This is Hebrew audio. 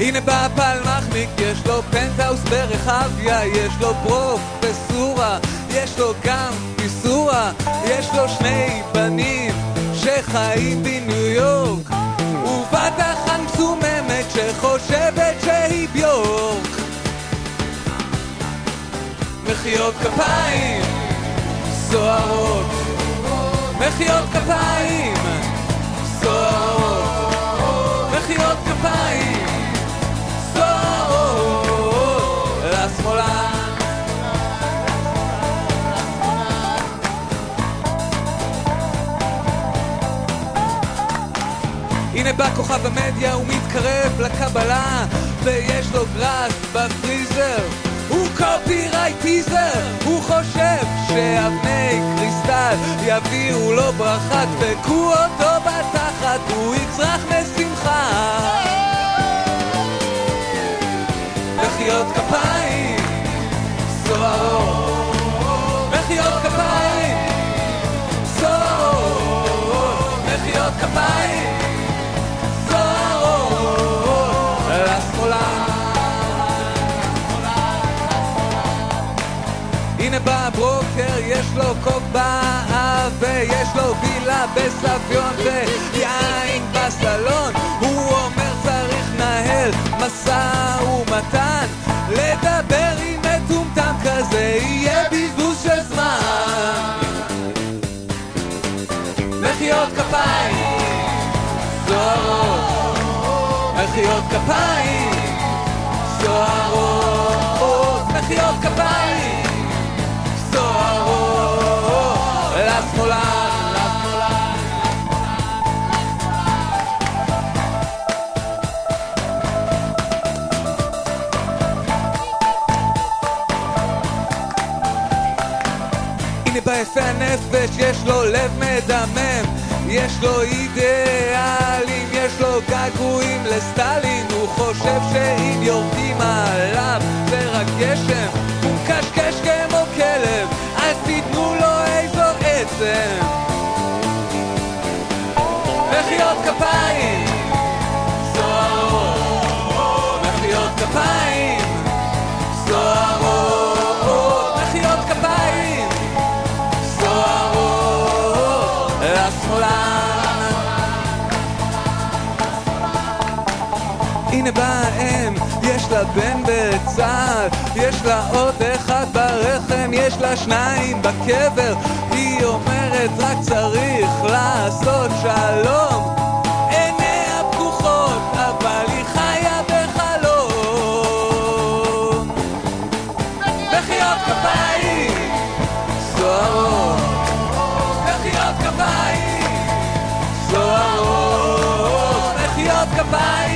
הנה בא פלמחניק, יש לו פנטהאוס ברחביה, יש לו פרופסורה, יש לו גם פיסורה, יש לו שני בנים שחיים בניו יורק, ובת אחת מסוממת שחושבת שהיא ביורק. מחיאות כפיים סוערות, מחיאות כפיים סוערות, מחיאות כפיים בא כוכב המדיה, הוא מתקרב לקבלה, ויש לו גראס בפריזר. הוא קופירייטיזר, הוא חושב שאבני קריסטל יביאו לו ברכה, דפקו אותו בתחת, הוא יצרח משמחה. מחיאות כפיים לו קוק באף ויש לו וילה בסביון ויין בסלון. הוא אומר צריך לנהל משא ומתן. לדבר עם מטומטם כזה יהיה בזבוז של זמן. מחיאות כפיים. סוערות מחיאות כפיים. סוערות מחיאות כפיים ביפה הנפש, יש לו לב מדמם, יש לו אידיאלים, יש לו געגועים לסטלין, הוא חושב שאם יורדים עליו זה רק גשם, הוא מקשקש כמו כלב, אז תיתנו לו איזו עצם. מחיאות כפיים הנה באה האם, יש לה בן בצד, יש לה עוד אחד ברחם, יש לה שניים בקבר, היא אומרת רק צריך לעשות שלום. עיניה פקוחות, אבל היא חיה בחלום. מחיאות כפיים סוערות, מחיאות כפיים סוערות, מחיאות כפיים